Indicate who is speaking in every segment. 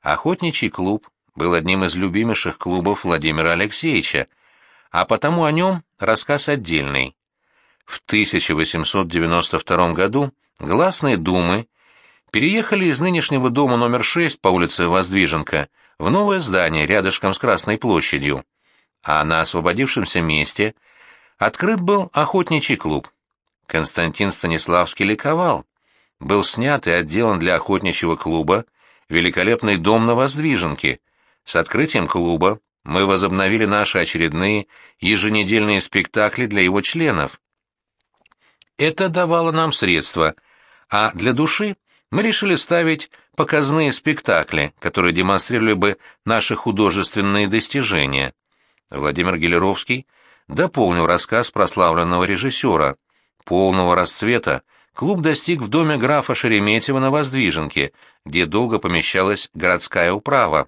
Speaker 1: Охотничий клуб был одним из любимейших клубов Владимира Алексеевича, а потому о нем рассказ отдельный. В 1892 году гласные думы переехали из нынешнего дома номер 6 по улице Воздвиженка в новое здание рядышком с Красной площадью, а на освободившемся месте открыт был охотничий клуб. Константин Станиславский ликовал. Был снят и отделан для охотничьего клуба великолепный дом на Воздвиженке. С открытием клуба мы возобновили наши очередные еженедельные спектакли для его членов. Это давало нам средства, а для души мы решили ставить показные спектакли, которые демонстрировали бы наши художественные достижения. Владимир Гелеровский дополнил рассказ прославленного режиссера. Полного расцвета клуб достиг в доме графа Шереметьева на Воздвиженке, где долго помещалась городская управа.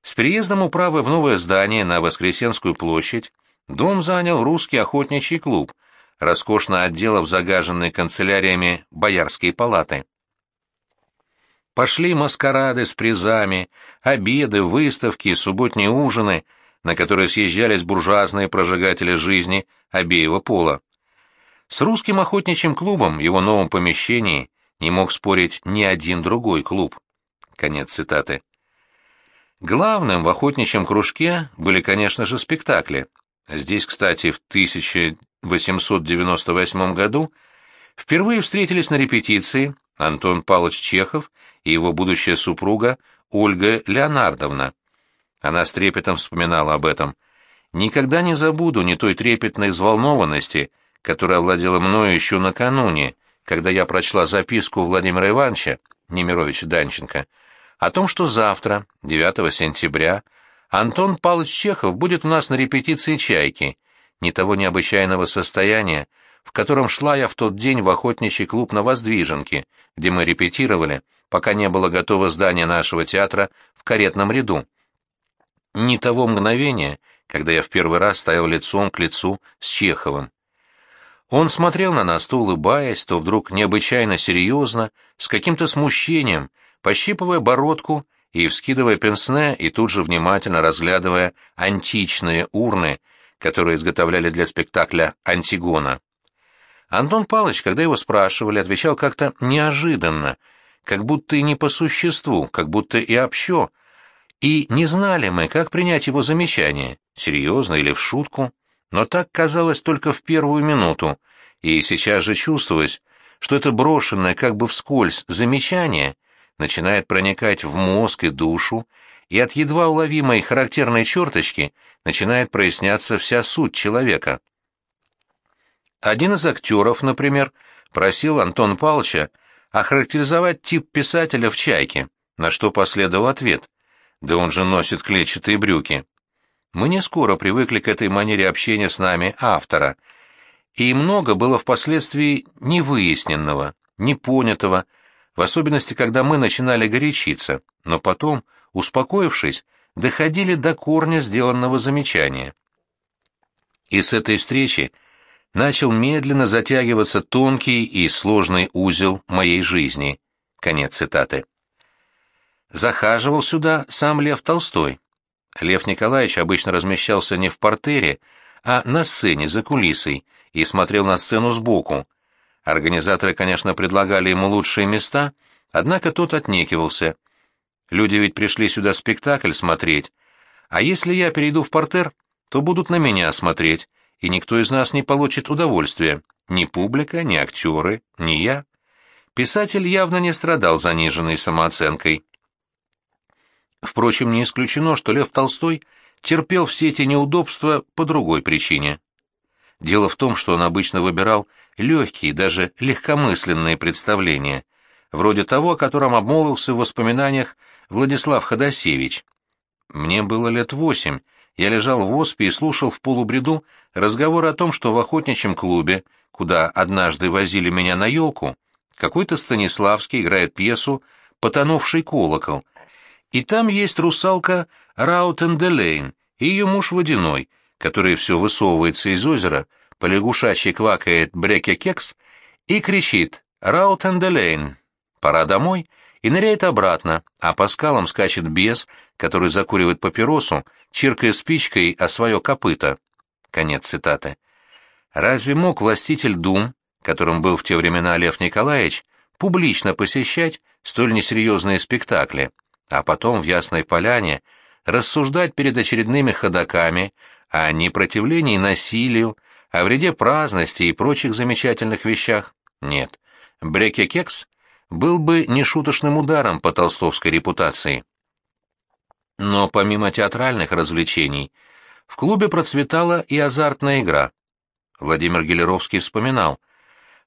Speaker 1: С приездом управы в новое здание на Воскресенскую площадь дом занял русский охотничий клуб, роскошно отделав загаженные канцеляриями Боярские палаты. Пошли маскарады с призами, обеды, выставки, субботние ужины, на которые съезжались буржуазные прожигатели жизни обеего пола. С русским охотничьим клубом в его новом помещении не мог спорить ни один другой клуб. Конец цитаты. Главным в охотничьем кружке были, конечно же, спектакли. Здесь, кстати, в 1898 году впервые встретились на репетиции Антон Павлович Чехов и его будущая супруга Ольга Леонардовна. Она с трепетом вспоминала об этом. «Никогда не забуду ни той трепетной взволнованности, которая овладела мною еще накануне, когда я прочла записку Владимира Ивановича, Немировича Данченко, о том, что завтра, 9 сентября, Антон Павлович Чехов будет у нас на репетиции «Чайки», не того необычайного состояния, в котором шла я в тот день в охотничий клуб на Воздвиженке, где мы репетировали, пока не было готово здание нашего театра в каретном ряду. Не того мгновения, когда я в первый раз стоял лицом к лицу с Чеховым. Он смотрел на нас, то улыбаясь, то вдруг необычайно серьезно, с каким-то смущением, пощипывая бородку и вскидывая пенсне, и тут же внимательно разглядывая античные урны, которые изготовляли для спектакля «Антигона». Антон Павлович, когда его спрашивали, отвечал как-то неожиданно, как будто и не по существу, как будто и общо, и не знали мы, как принять его замечание, серьезно или в шутку, но так казалось только в первую минуту, и сейчас же чувствовалось, что это брошенное как бы вскользь замечание — начинает проникать в мозг и душу, и от едва уловимой характерной черточки начинает проясняться вся суть человека. Один из актеров, например, просил Антон Павловича охарактеризовать тип писателя в «Чайке», на что последовал ответ «Да он же носит клетчатые брюки». Мы не скоро привыкли к этой манере общения с нами автора, и много было впоследствии невыясненного, непонятого, в особенности, когда мы начинали горячиться, но потом, успокоившись, доходили до корня сделанного замечания. И с этой встречи начал медленно затягиваться тонкий и сложный узел моей жизни. Конец цитаты. Захаживал сюда сам Лев Толстой. Лев Николаевич обычно размещался не в портере, а на сцене за кулисой и смотрел на сцену сбоку, Организаторы, конечно, предлагали ему лучшие места, однако тот отнекивался. Люди ведь пришли сюда спектакль смотреть, а если я перейду в портер, то будут на меня смотреть, и никто из нас не получит удовольствия, ни публика, ни актеры, ни я. Писатель явно не страдал заниженной самооценкой. Впрочем, не исключено, что Лев Толстой терпел все эти неудобства по другой причине. Дело в том, что он обычно выбирал легкие, даже легкомысленные представления, вроде того, о котором обмолвился в воспоминаниях Владислав Ходосевич. Мне было лет восемь, я лежал в оспе и слушал в полубреду разговор о том, что в охотничьем клубе, куда однажды возили меня на елку, какой-то Станиславский играет пьесу «Потонувший колокол», и там есть русалка Раутенделейн и ее муж Водяной — который все высовывается из озера, полягушачий квакает Бреке-кекс и кричит «Раутенделейн! Пора домой!» и ныряет обратно, а по скалам скачет бес, который закуривает папиросу, чиркая спичкой о свое копыто. Конец цитаты. Разве мог властитель дум, которым был в те времена Лев Николаевич, публично посещать столь несерьезные спектакли, а потом в Ясной Поляне рассуждать перед очередными ходаками о непротивлении насилию, о вреде праздности и прочих замечательных вещах? Нет. Брекекекс был бы нешуточным ударом по толстовской репутации. Но помимо театральных развлечений, в клубе процветала и азартная игра. Владимир Гелеровский вспоминал,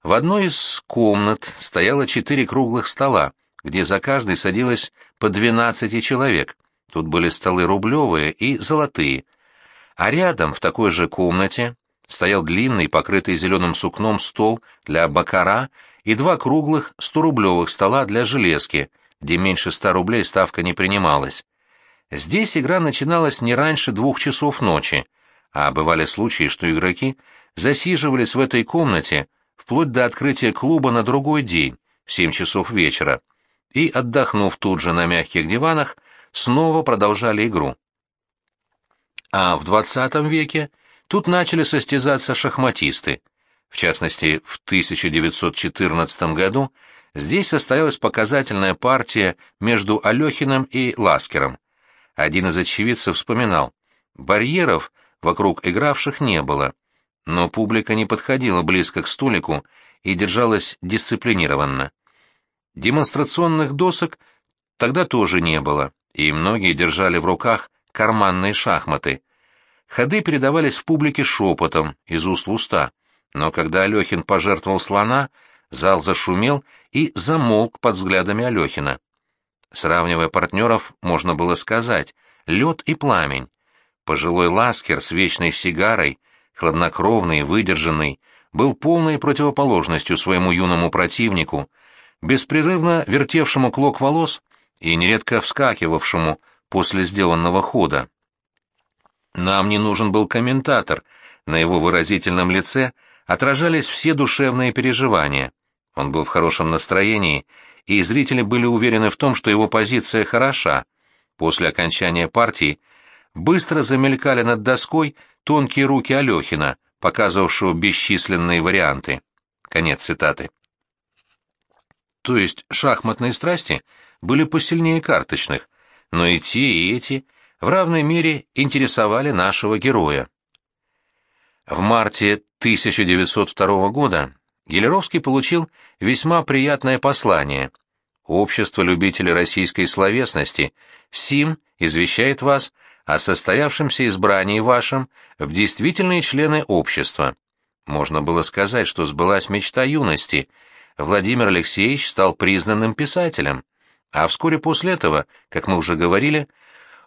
Speaker 1: в одной из комнат стояло четыре круглых стола, где за каждый садилось по двенадцати человек. Тут были столы рублевые и золотые. А рядом, в такой же комнате, стоял длинный, покрытый зеленым сукном стол для бакара и два круглых сторублевых стола для железки, где меньше ста рублей ставка не принималась. Здесь игра начиналась не раньше двух часов ночи, а бывали случаи, что игроки засиживались в этой комнате вплоть до открытия клуба на другой день, в семь часов вечера, и, отдохнув тут же на мягких диванах, снова продолжали игру. А в двадцатом веке тут начали состязаться шахматисты. В частности, в 1914 году здесь состоялась показательная партия между Алехиным и Ласкером. Один из очевидцев вспоминал, барьеров вокруг игравших не было, но публика не подходила близко к столику и держалась дисциплинированно. Демонстрационных досок тогда тоже не было, и многие держали в руках карманные шахматы. Ходы передавались в публике шепотом, из уст в уста, но когда Алехин пожертвовал слона, зал зашумел и замолк под взглядами Алехина. Сравнивая партнеров, можно было сказать «лед и пламень». Пожилой ласкер с вечной сигарой — хладнокровный выдержанный, был полной противоположностью своему юному противнику, беспрерывно вертевшему клок волос и нередко вскакивавшему после сделанного хода. Нам не нужен был комментатор, на его выразительном лице отражались все душевные переживания. Он был в хорошем настроении, и зрители были уверены в том, что его позиция хороша. После окончания партии быстро замелькали над доской тонкие руки Алехина, показывавшего бесчисленные варианты. Конец цитаты. То есть шахматные страсти были посильнее карточных, но и те, и эти в равной мере интересовали нашего героя. В марте 1902 года Гелеровский получил весьма приятное послание. Общество любителей российской словесности СИМ извещает вас о состоявшемся избрании вашем в действительные члены общества. Можно было сказать, что сбылась мечта юности. Владимир Алексеевич стал признанным писателем, а вскоре после этого, как мы уже говорили,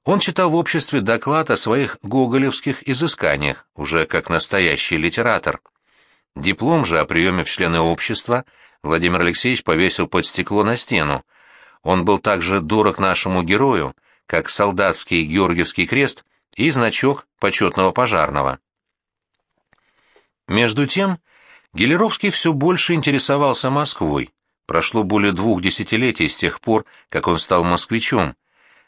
Speaker 1: он читал в обществе доклад о своих гоголевских изысканиях, уже как настоящий литератор. Диплом же о приеме в члены общества Владимир Алексеевич повесил под стекло на стену. Он был также дорог нашему герою, как солдатский Георгиевский крест и значок почетного пожарного. Между тем, Гелеровский все больше интересовался Москвой. Прошло более двух десятилетий с тех пор, как он стал москвичом.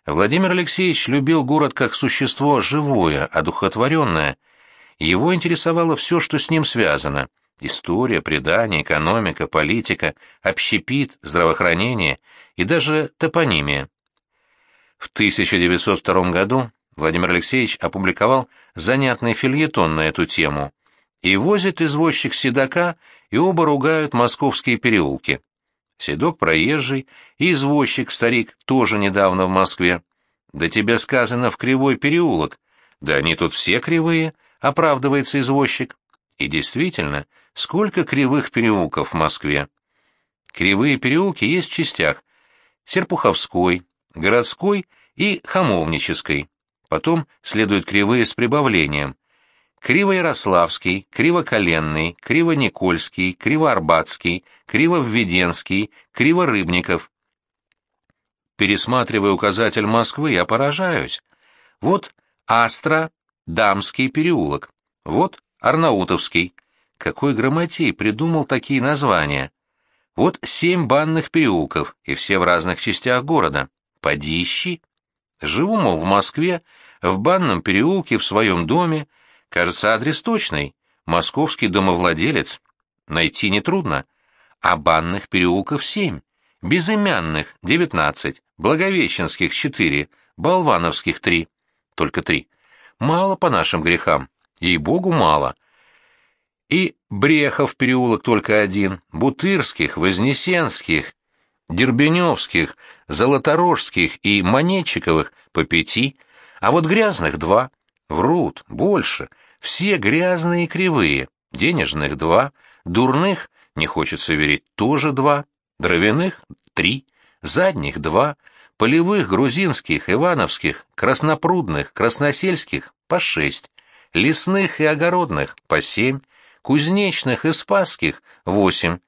Speaker 1: Владимир Алексеевич любил город как существо живое, одухотворенное. Его интересовало все, что с ним связано. История, предание, экономика, политика, общепит, здравоохранение и даже топонимия. В 1902 году Владимир Алексеевич опубликовал занятный фильетон на эту тему. И возит извозчик седока, и оба ругают московские переулки. Седок проезжий, и извозчик-старик тоже недавно в Москве. Да тебе сказано в кривой переулок. Да они тут все кривые, оправдывается извозчик. И действительно, сколько кривых переулков в Москве. Кривые переулки есть в частях. Серпуховской, городской и хамовнической. Потом следуют кривые с прибавлением. Криво-Ярославский, Криво-Коленный, Криво-Никольский, Криво-Арбатский, Криво-Введенский, Криво-Рыбников. Пересматривая указатель Москвы, я поражаюсь. Вот Астра, Дамский переулок. Вот Арнаутовский. Какой грамотей придумал такие названия? Вот семь банных переулков, и все в разных частях города. Поди. Живу, мол, в Москве, в банном переулке, в своем доме. Кажется, адрес точный. Московский домовладелец. Найти нетрудно. А банных переулков семь. Безымянных — девятнадцать. Благовещенских — четыре. Болвановских — три. Только три. Мало по нашим грехам. Ей-богу, мало. И Брехов переулок только один. Бутырских, Вознесенских, Дербеневских, Золоторожских и Монетчиковых по пяти, а вот грязных два. Врут, больше. Все грязные и кривые. Денежных два, дурных, не хочется верить, тоже два, дровяных — три, задних — два, полевых, грузинских, ивановских, краснопрудных, красносельских — по шесть, лесных и огородных — по семь, кузнечных и спасских — восемь,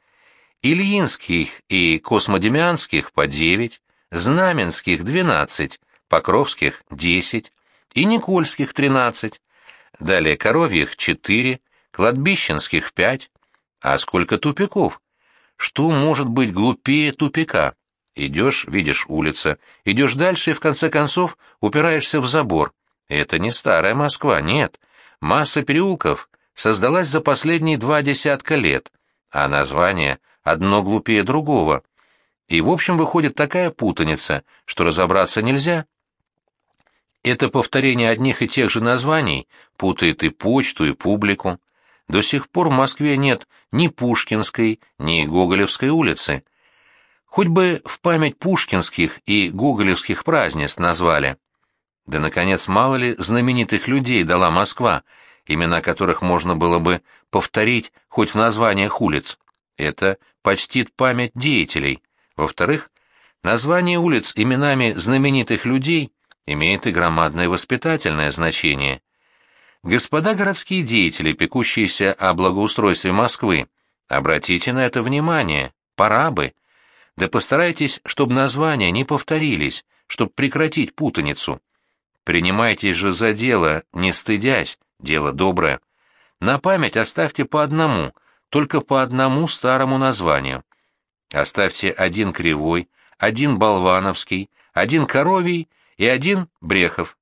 Speaker 1: ильинских и космодемианских — по девять, знаменских — двенадцать, покровских — десять и никольских — тринадцать, далее коровьих — четыре, кладбищенских — пять, а сколько тупиков? Что может быть глупее тупика? Идешь, видишь улица, идешь дальше и в конце концов упираешься в забор. Это не старая Москва, нет. Масса переулков создалась за последние два десятка лет, а название одно глупее другого. И в общем выходит такая путаница, что разобраться нельзя. Это повторение одних и тех же названий путает и почту, и публику. До сих пор в Москве нет ни Пушкинской, ни Гоголевской улицы. Хоть бы в память пушкинских и гоголевских празднеств назвали. Да, наконец, мало ли знаменитых людей дала Москва, имена которых можно было бы повторить хоть в названиях улиц. Это почтит память деятелей. Во-вторых, название улиц именами знаменитых людей имеет и громадное воспитательное значение. Господа городские деятели, пекущиеся о благоустройстве Москвы, обратите на это внимание, пора бы. Да постарайтесь, чтобы названия не повторились, чтобы прекратить путаницу. Принимайтесь же за дело, не стыдясь, дело доброе. На память оставьте по одному, только по одному старому названию. Оставьте один кривой, один болвановский, один коровий и один брехов.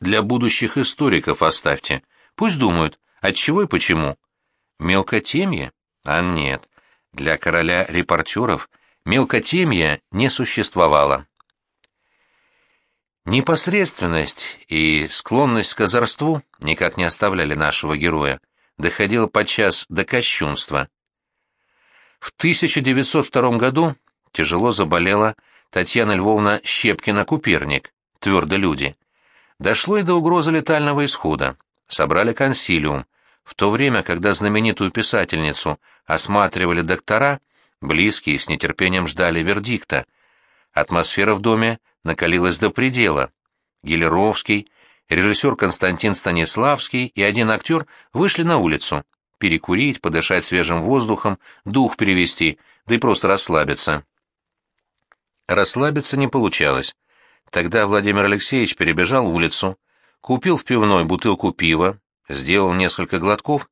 Speaker 1: Для будущих историков оставьте. Пусть думают, от чего и почему. Мелкотемье? А нет. Для короля репортеров мелкотемья не существовало. Непосредственность и склонность к озорству никак не оставляли нашего героя, доходило подчас до кощунства. В 1902 году тяжело заболела Татьяна Львовна Щепкина-Куперник, твердо люди. Дошло и до угрозы летального исхода. Собрали консилиум. В то время, когда знаменитую писательницу осматривали доктора, близкие с нетерпением ждали вердикта. Атмосфера в доме накалилась до предела. Гелеровский, режиссер Константин Станиславский и один актер вышли на улицу. Перекурить, подышать свежим воздухом, дух перевести, да и просто расслабиться. Расслабиться не получалось. Тогда Владимир Алексеевич перебежал улицу, купил в пивной бутылку пива, сделал несколько глотков,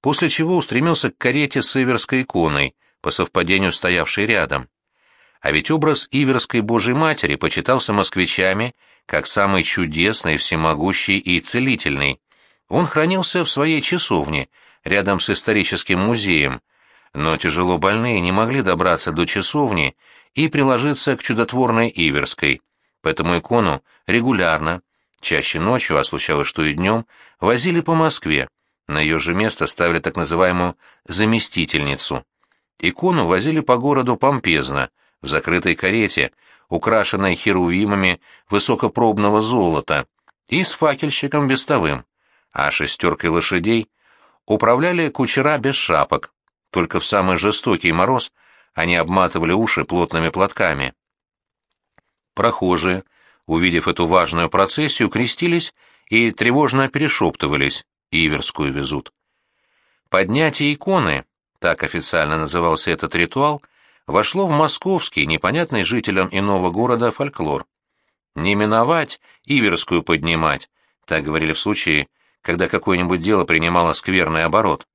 Speaker 1: после чего устремился к карете с Иверской иконой, по совпадению стоявшей рядом. А ведь образ Иверской Божьей Матери почитался москвичами как самый чудесный, всемогущий и целительный. Он хранился в своей часовне, рядом с историческим музеем, но тяжело больные не могли добраться до часовни и приложиться к чудотворной Иверской. Поэтому икону регулярно, чаще ночью, а случалось, что и днем, возили по Москве, на ее же место ставили так называемую «заместительницу». Икону возили по городу помпезно, в закрытой карете, украшенной херувимами высокопробного золота, и с факельщиком вестовым, а шестеркой лошадей управляли кучера без шапок, только в самый жестокий мороз они обматывали уши плотными платками. Прохожие, увидев эту важную процессию, крестились и тревожно перешептывались, Иверскую везут. Поднятие иконы, так официально назывался этот ритуал, вошло в московский, непонятный жителям иного города, фольклор. «Не миновать, Иверскую поднимать», так говорили в случае, когда какое-нибудь дело принимало скверный оборот.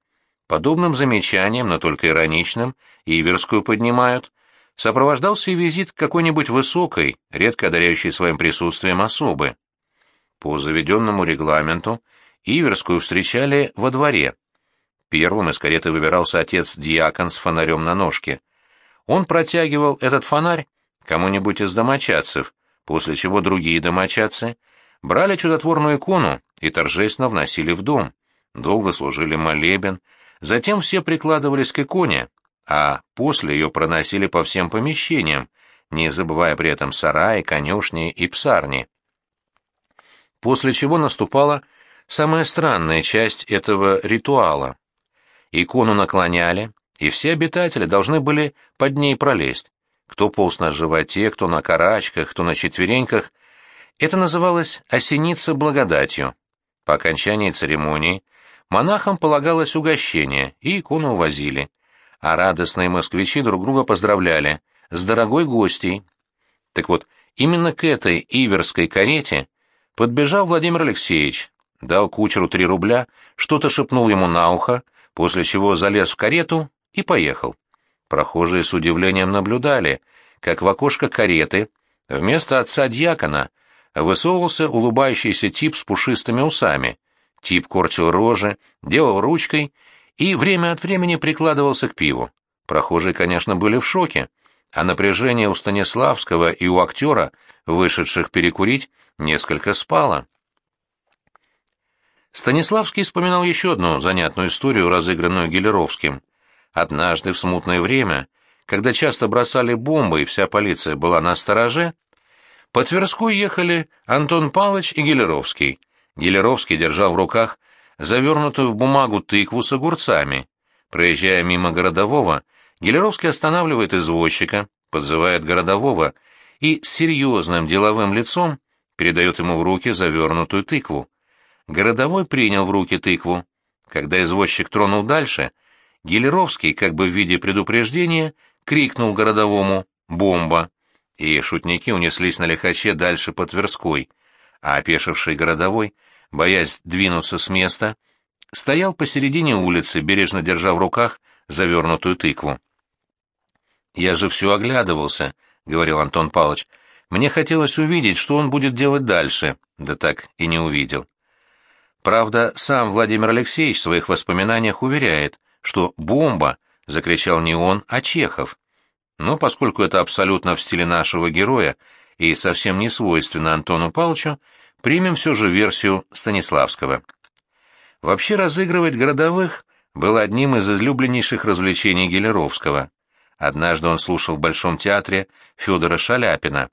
Speaker 1: Подобным замечанием, но только ироничным, Иверскую поднимают, сопровождался и визит какой-нибудь высокой, редко одаряющей своим присутствием особы. По заведенному регламенту Иверскую встречали во дворе. Первым из кареты выбирался отец-диакон с фонарем на ножке. Он протягивал этот фонарь кому-нибудь из домочадцев, после чего другие домочадцы брали чудотворную икону и торжественно вносили в дом. Долго служили молебен, затем все прикладывались к иконе, а после ее проносили по всем помещениям, не забывая при этом сараи, конюшни и псарни. После чего наступала самая странная часть этого ритуала. Икону наклоняли, и все обитатели должны были под ней пролезть. Кто полз на животе, кто на карачках, кто на четвереньках. Это называлось «осениться благодатью». По окончании церемонии монахам полагалось угощение, и икону увозили а радостные москвичи друг друга поздравляли с дорогой гостьей. Так вот, именно к этой иверской карете подбежал Владимир Алексеевич, дал кучеру три рубля, что-то шепнул ему на ухо, после чего залез в карету и поехал. Прохожие с удивлением наблюдали, как в окошко кареты вместо отца-дьякона высовывался улыбающийся тип с пушистыми усами. Тип корчил рожи, делал ручкой и время от времени прикладывался к пиву. Прохожие, конечно, были в шоке, а напряжение у Станиславского и у актера, вышедших перекурить, несколько спало. Станиславский вспоминал еще одну занятную историю, разыгранную Гелеровским. Однажды в смутное время, когда часто бросали бомбы и вся полиция была на стороже, по Тверску ехали Антон Палыч и Гелеровский. Гелеровский держал в руках завернутую в бумагу тыкву с огурцами. Проезжая мимо городового, Гелеровский останавливает извозчика, подзывает городового и с серьезным деловым лицом передает ему в руки завернутую тыкву. Городовой принял в руки тыкву. Когда извозчик тронул дальше, Гелеровский, как бы в виде предупреждения, крикнул городовому «Бомба!» и шутники унеслись на лихаче дальше по Тверской, а опешивший городовой — боясь двинуться с места, стоял посередине улицы, бережно держа в руках завернутую тыкву. «Я же все оглядывался», — говорил Антон Павлович. «Мне хотелось увидеть, что он будет делать дальше, да так и не увидел». Правда, сам Владимир Алексеевич в своих воспоминаниях уверяет, что «бомба» закричал не он, а Чехов. Но поскольку это абсолютно в стиле нашего героя и совсем не свойственно Антону Павловичу, Примем все же версию Станиславского. Вообще разыгрывать городовых было одним из излюбленнейших развлечений Гелеровского. Однажды он слушал в Большом театре Федора Шаляпина.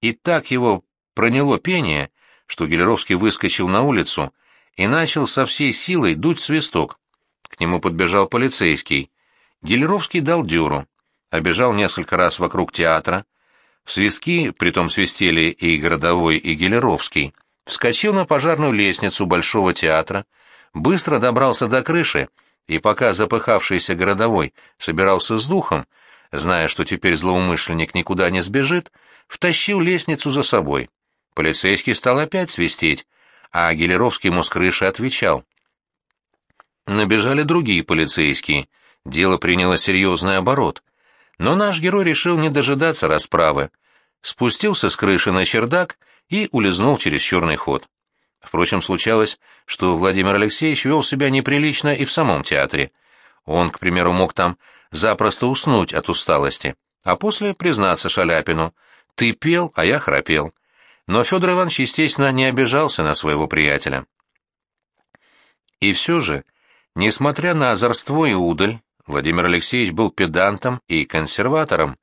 Speaker 1: И так его проняло пение, что Гелеровский выскочил на улицу и начал со всей силой дуть свисток. К нему подбежал полицейский. Гелеровский дал дёру, обежал несколько раз вокруг театра, свистки, притом свистели и Городовой, и Гелеровский, вскочил на пожарную лестницу Большого театра, быстро добрался до крыши, и пока запыхавшийся Городовой собирался с духом, зная, что теперь злоумышленник никуда не сбежит, втащил лестницу за собой. Полицейский стал опять свистеть, а Гелеровский ему с крыши отвечал. Набежали другие полицейские. Дело приняло серьезный оборот. Но наш герой решил не дожидаться расправы, спустился с крыши на чердак и улизнул через черный ход. Впрочем, случалось, что Владимир Алексеевич вел себя неприлично и в самом театре. Он, к примеру, мог там запросто уснуть от усталости, а после признаться Шаляпину «ты пел, а я храпел». Но Федор Иванович, естественно, не обижался на своего приятеля. И все же, несмотря на озорство и удаль, Владимир Алексеевич был педантом и консерватором.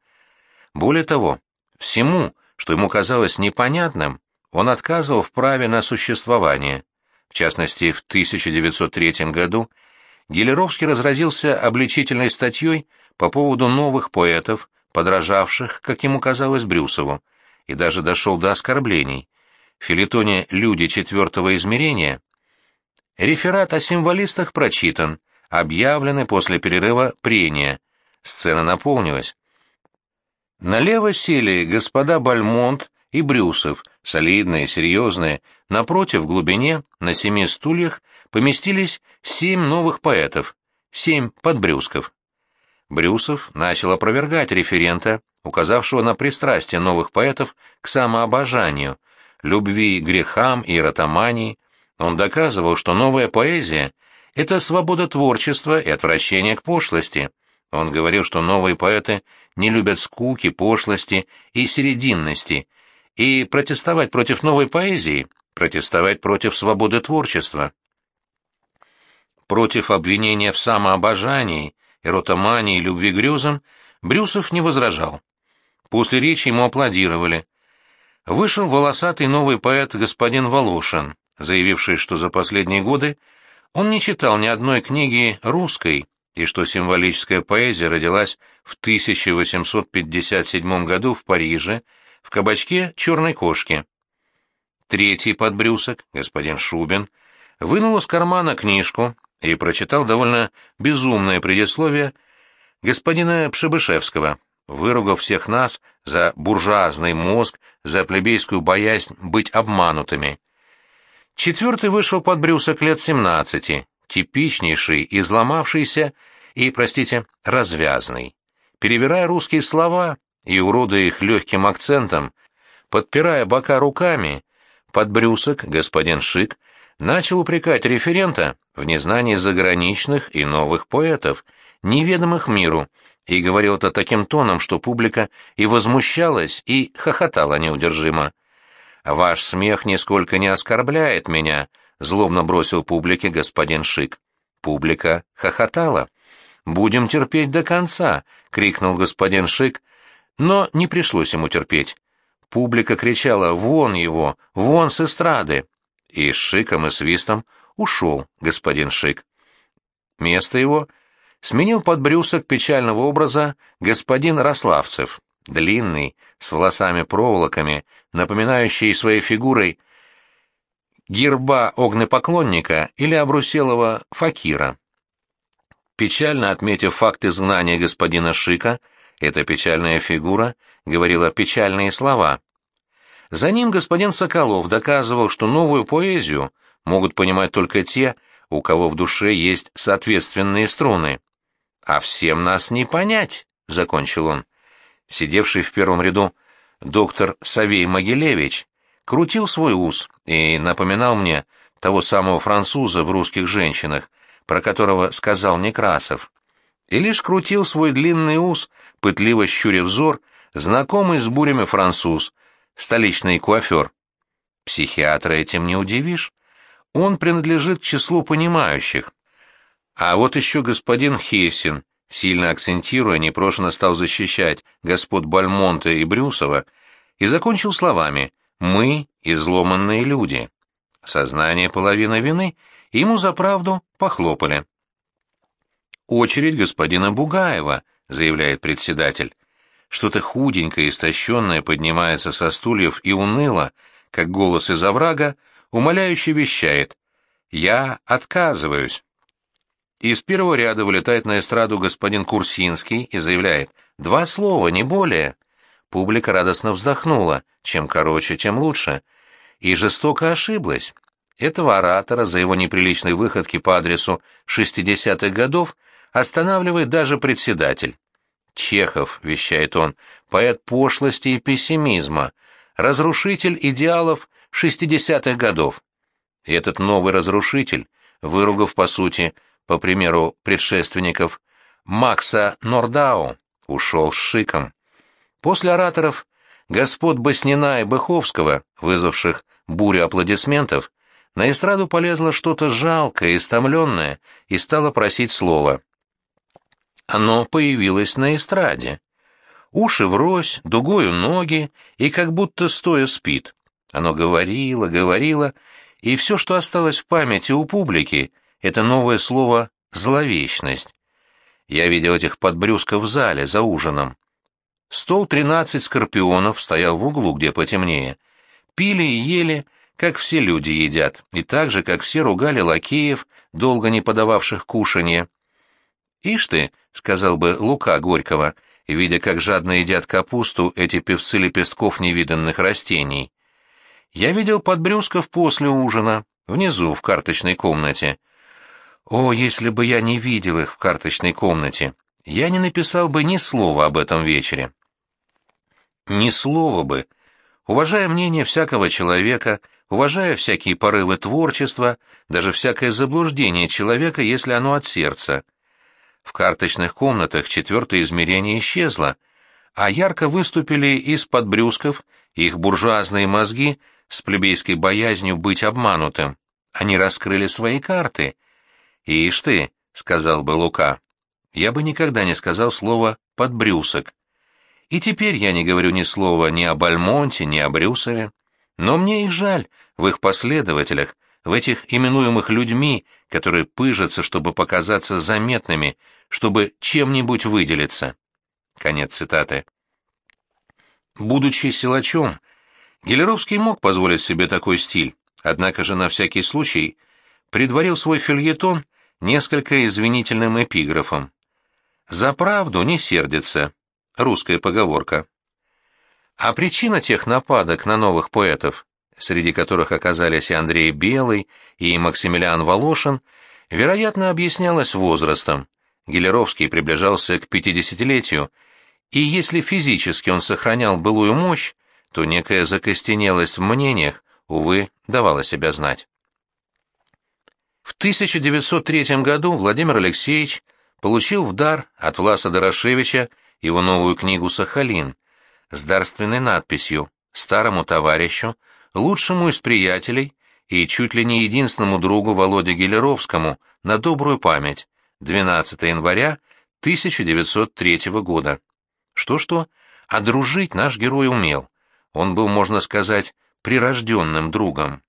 Speaker 1: Более того, всему, что ему казалось непонятным, он отказывал в праве на существование. В частности, в 1903 году Гелеровский разразился обличительной статьей по поводу новых поэтов, подражавших, как ему казалось, Брюсову, и даже дошел до оскорблений. В филитоне «Люди четвертого измерения» реферат о символистах прочитан, объявлены после перерыва прения. Сцена наполнилась. Налево сели господа Бальмонт и Брюсов, солидные, серьезные. Напротив, в глубине, на семи стульях, поместились семь новых поэтов. семь подбрюсков. Брюсов начал опровергать референта, указавшего на пристрастие новых поэтов к самообожанию, любви к грехам и эротомании. Он доказывал, что новая поэзия — это свобода творчества и отвращение к пошлости. Он говорил, что новые поэты не любят скуки, пошлости и серединности, и протестовать против новой поэзии — протестовать против свободы творчества. Против обвинения в самообожании, эротомании и любви грезам Брюсов не возражал. После речи ему аплодировали. Вышел волосатый новый поэт господин Волошин, заявивший, что за последние годы он не читал ни одной книги русской, и что символическая поэзия родилась в 1857 году в Париже в кабачке «Черной кошки». Третий подбрюсок, господин Шубин, вынул из кармана книжку и прочитал довольно безумное предисловие господина Пшебышевского, выругав всех нас за буржуазный мозг, за плебейскую боязнь быть обманутыми. Четвертый вышел под брюсок лет семнадцати, типичнейший, изломавшийся и, простите, развязный. Перебирая русские слова и уродуя их легким акцентом, подпирая бока руками, под брюсок господин Шик начал упрекать референта в незнании заграничных и новых поэтов, неведомых миру, и говорил это таким тоном, что публика и возмущалась, и хохотала неудержимо. «Ваш смех нисколько не оскорбляет меня», — злобно бросил публике господин Шик. Публика хохотала. «Будем терпеть до конца», — крикнул господин Шик, но не пришлось ему терпеть. Публика кричала «Вон его! Вон с эстрады!» И с шиком и свистом ушел господин Шик. Место его сменил подбрюсок печального образа господин Рославцев, длинный, с волосами-проволоками, напоминающий своей фигурой герба огнепоклонника или обруселого факира. Печально отметив факт изгнания господина Шика, эта печальная фигура говорила печальные слова. За ним господин Соколов доказывал, что новую поэзию могут понимать только те, у кого в душе есть соответственные струны. «А всем нас не понять», — закончил он. Сидевший в первом ряду доктор Савей Могилевич крутил свой ус и напоминал мне того самого француза в русских женщинах, про которого сказал Некрасов. И лишь крутил свой длинный ус, пытливо щуря взор, знакомый с бурями француз, столичный куафер. Психиатра этим не удивишь. Он принадлежит к числу понимающих. А вот еще господин Хессин, сильно акцентируя, непрошено стал защищать господ Бальмонта и Брюсова и закончил словами «Мы — изломанные люди». Сознание половина вины, ему за правду похлопали. «Очередь господина Бугаева», — заявляет председатель. Что-то худенькое истощенное поднимается со стульев и уныло, как голос из оврага, умоляюще вещает «Я отказываюсь». Из первого ряда вылетает на эстраду господин Курсинский и заявляет «Два слова, не более». Публика радостно вздохнула, чем короче, тем лучше, и жестоко ошиблась. Этого оратора за его неприличные выходки по адресу 60-х годов останавливает даже председатель. Чехов, вещает он, поэт пошлости и пессимизма, разрушитель идеалов 60-х годов. И этот новый разрушитель, выругав по сути по примеру предшественников Макса Нордау, ушел с шиком. После ораторов господ Баснина и Быховского, вызвавших бурю аплодисментов, на эстраду полезло что-то жалкое, истомленное, и стало просить слова. Оно появилось на эстраде. Уши врозь, дугою ноги, и как будто стоя спит. Оно говорило, говорило, и все, что осталось в памяти у публики, это новое слово «зловечность». Я видел этих подбрюсков в зале за ужином. Стол тринадцать скорпионов стоял в углу, где потемнее. Пили и ели, как все люди едят, и так же, как все ругали лакеев, долго не подававших кушанье. «Ишь ты», — сказал бы Лука Горького, видя, как жадно едят капусту эти певцы лепестков невиданных растений. Я видел подбрюсков после ужина, внизу, в карточной комнате. О, если бы я не видел их в карточной комнате, я не написал бы ни слова об этом вечере. Ни слова бы. Уважая мнение всякого человека, уважая всякие порывы творчества, даже всякое заблуждение человека, если оно от сердца. В карточных комнатах четвертое измерение исчезло, а ярко выступили из-под брюсков их буржуазные мозги с плебейской боязнью быть обманутым. Они раскрыли свои карты. «Ишь ты», — сказал бы Лука, — «я бы никогда не сказал слово «подбрюсок». И теперь я не говорю ни слова ни о Бальмонте, ни о Брюсове. Но мне их жаль, в их последователях, в этих именуемых людьми, которые пыжатся, чтобы показаться заметными, чтобы чем-нибудь выделиться. Конец цитаты. Будучи силачом, Гелеровский мог позволить себе такой стиль, однако же на всякий случай предварил свой фильетон несколько извинительным эпиграфом. «За правду не сердится» — русская поговорка. А причина тех нападок на новых поэтов, среди которых оказались и Андрей Белый, и Максимилиан Волошин, вероятно, объяснялась возрастом. Гелеровский приближался к пятидесятилетию, и если физически он сохранял былую мощь, то некая закостенелость в мнениях, увы, давала себя знать. В 1903 году Владимир Алексеевич получил в дар от Власа Дорошевича его новую книгу «Сахалин», с дарственной надписью «Старому товарищу, лучшему из приятелей и чуть ли не единственному другу Володе Гелеровскому на добрую память, 12 января 1903 года». Что-что, а дружить наш герой умел. Он был, можно сказать, прирожденным другом.